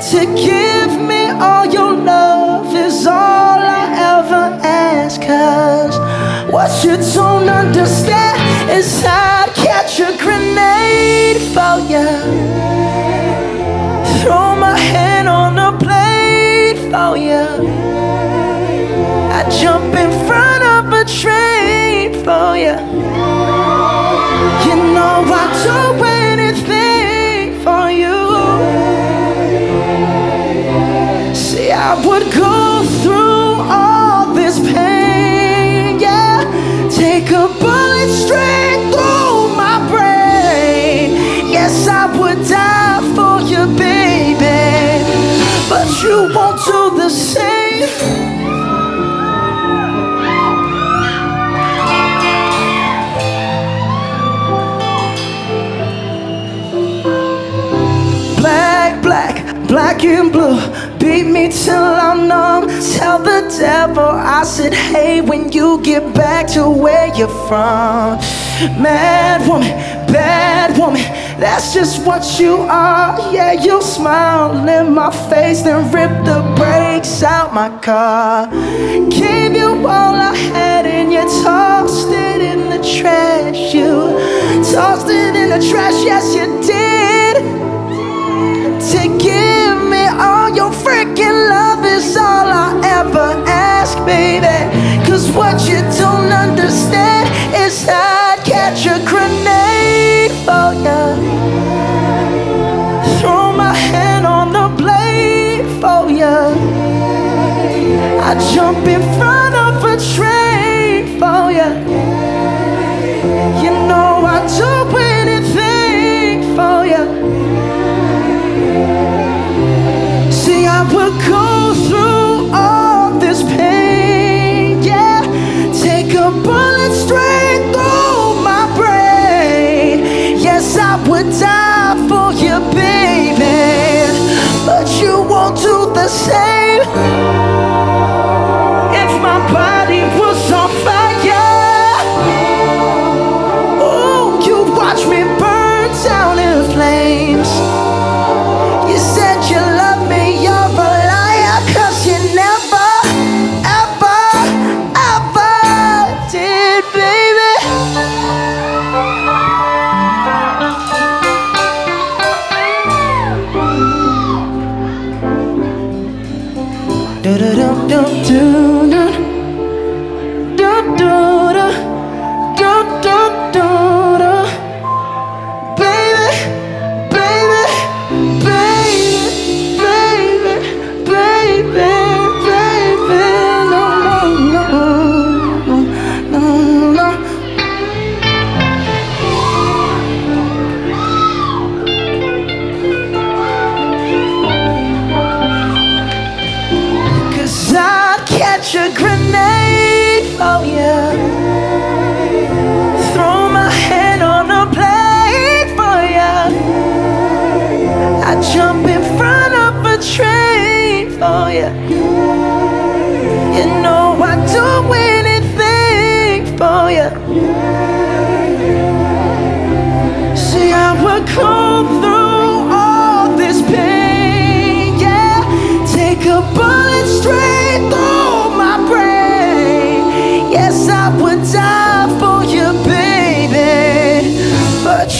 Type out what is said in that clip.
To give me all your love is all I ever ask. Cause what you don't understand is I'd catch a grenade for you. Throw my hand on the blade for you. I jump in front of would go through all this pain, yeah. Take a bullet straight through my brain. Yes, I would die for you, baby. But you won't do the same. Black and blue. Beat me till I'm numb. Tell the devil I said, hey, when you get back to where you're from. Mad woman, bad woman, that's just what you are. Yeah, you smile in my face, then rip the brakes out my car. Gave you all I had and you tossed it in the trash. You tossed it in the trash, yes, you did I jump in front of a train for you. You know I'd do anything for you. See, I would go through all this pain, yeah. Take a bullet straight through my brain. Yes, I would die for you, baby. But you won't do the same. Do-do-do-do-do-do. Do-do-do.